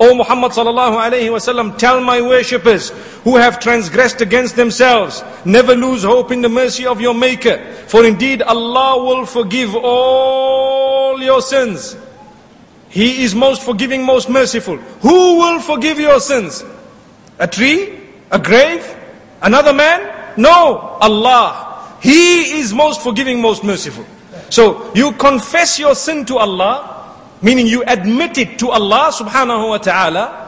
O Muhammad sallallahu alayhi wasallam, tell my worshippers who have transgressed against themselves, never lose hope in the mercy of your Maker. For indeed Allah will forgive all your sins. He is most forgiving, most merciful. Who will forgive your sins? A tree? A grave? Another man? No, Allah. He is most forgiving, most merciful. So you confess your sin to Allah, meaning you admit it to Allah subhanahu wa ta'ala,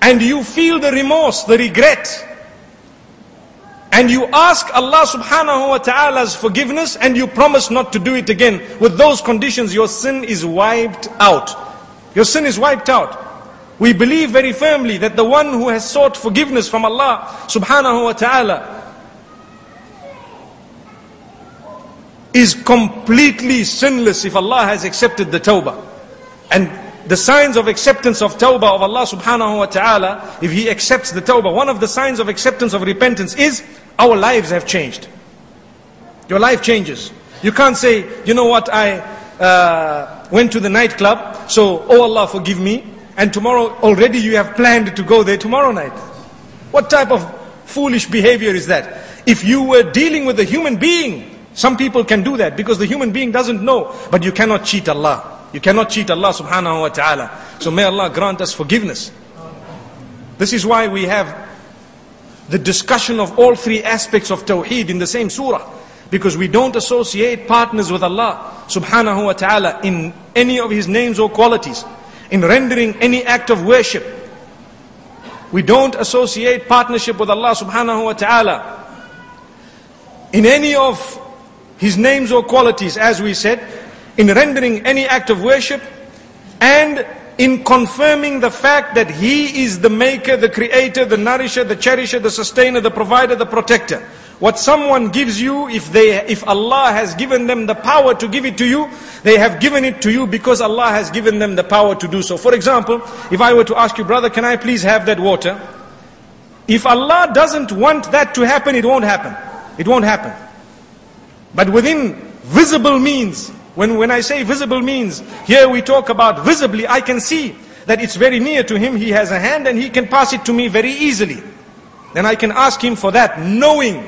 and you feel the remorse, the regret, and you ask Allah subhanahu wa ta'ala's forgiveness and you promise not to do it again. With those conditions, your sin is wiped out. Your sin is wiped out. We believe very firmly that the one who has sought forgiveness from Allah subhanahu wa ta'ala is completely sinless if Allah has accepted the tawbah. And the signs of acceptance of tawbah of Allah subhanahu wa ta'ala, if He accepts the tawbah, one of the signs of acceptance of repentance is our lives have changed. Your life changes. You can't say, you know what, I uh, went to the nightclub, so, oh Allah forgive me, and tomorrow already you have planned to go there tomorrow night. What type of foolish behavior is that? If you were dealing with a human being, some people can do that because the human being doesn't know, but you cannot cheat Allah. You cannot cheat Allah subhanahu wa ta'ala. So may Allah grant us forgiveness. This is why we have the discussion of all three aspects of Tawheed in the same surah. Because we don't associate partners with Allah subhanahu wa ta'ala in any of His names or qualities. In rendering any act of worship. We don't associate partnership with Allah subhanahu wa ta'ala in any of His names or qualities as we said in rendering any act of worship and in confirming the fact that He is the maker, the creator, the nourisher, the cherisher, the sustainer, the provider, the protector. What someone gives you, if they, if Allah has given them the power to give it to you, they have given it to you because Allah has given them the power to do so. For example, if I were to ask you, brother, can I please have that water? If Allah doesn't want that to happen, it won't happen. It won't happen. But within visible means, when, when I say visible means, here we talk about visibly, I can see that it's very near to him, he has a hand and he can pass it to me very easily. Then I can ask him for that, knowing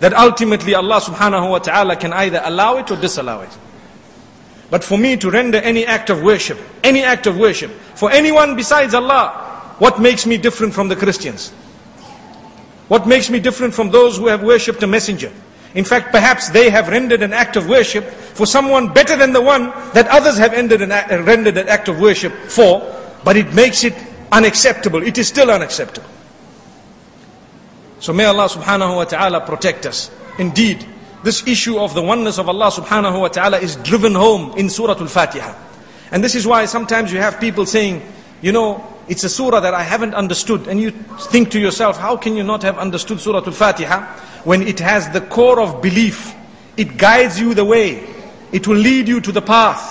that ultimately Allah subhanahu wa ta'ala can either allow it or disallow it. But for me to render any act of worship, any act of worship, for anyone besides Allah, what makes me different from the Christians? What makes me different from those who have worshipped a messenger? In fact, perhaps they have rendered an act of worship for someone better than the one that others have rendered an act, rendered an act of worship for, but it makes it unacceptable. It is still unacceptable. So may Allah subhanahu wa ta'ala protect us. Indeed, this issue of the oneness of Allah subhanahu wa ta'ala is driven home in Surah Al-Fatiha. And this is why sometimes you have people saying, you know, it's a surah that I haven't understood. And you think to yourself, how can you not have understood Surah Al-Fatiha? When it has the core of belief, it guides you the way, it will lead you to the path,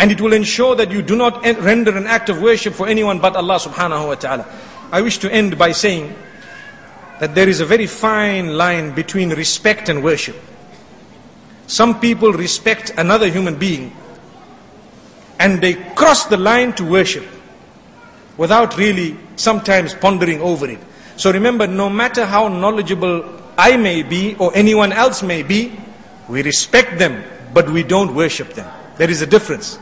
and it will ensure that you do not render an act of worship for anyone but Allah subhanahu wa ta'ala. I wish to end by saying that there is a very fine line between respect and worship. Some people respect another human being and they cross the line to worship without really sometimes pondering over it. So remember, no matter how knowledgeable I may be or anyone else may be, we respect them, but we don't worship them. There is a difference.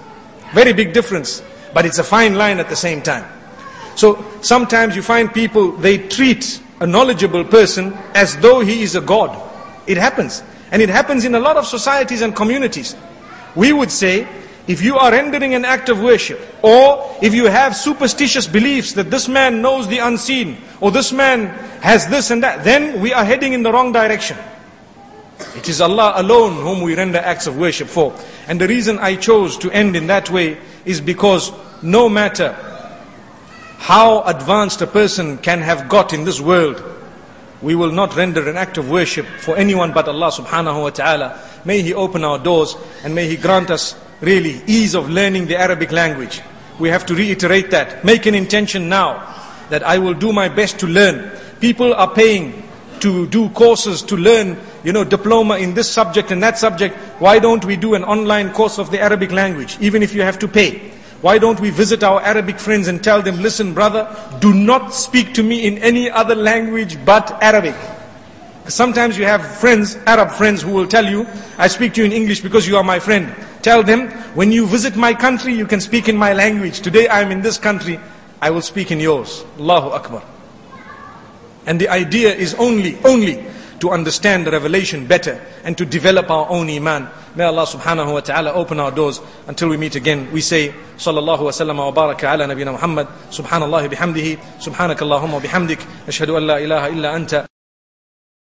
Very big difference. But it's a fine line at the same time. So sometimes you find people, they treat a knowledgeable person as though he is a god. It happens. And it happens in a lot of societies and communities. We would say, if you are rendering an act of worship, or if you have superstitious beliefs that this man knows the unseen, or this man has this and that, then we are heading in the wrong direction. It is Allah alone whom we render acts of worship for. And the reason I chose to end in that way is because no matter how advanced a person can have got in this world, we will not render an act of worship for anyone but Allah subhanahu wa ta'ala. May He open our doors and may He grant us really ease of learning the Arabic language. We have to reiterate that. Make an intention now that I will do my best to learn. People are paying to do courses to learn, you know, diploma in this subject and that subject. Why don't we do an online course of the Arabic language, even if you have to pay? Why don't we visit our Arabic friends and tell them, listen brother, do not speak to me in any other language but Arabic. Sometimes you have friends, Arab friends, who will tell you, I speak to you in English because you are my friend. Tell them, when you visit my country, you can speak in my language. Today I am in this country, I will speak in yours. Allahu Akbar. And the idea is only, only to understand the revelation better and to develop our own iman. May Allah subhanahu wa ta'ala open our doors until we meet again. We say, sallallahu wa sallam wa baraka ala nabina Muhammad, subhanallah bihamdihi, subhanakallahumma bihamdik, ashhadu an la ilaha illa anta.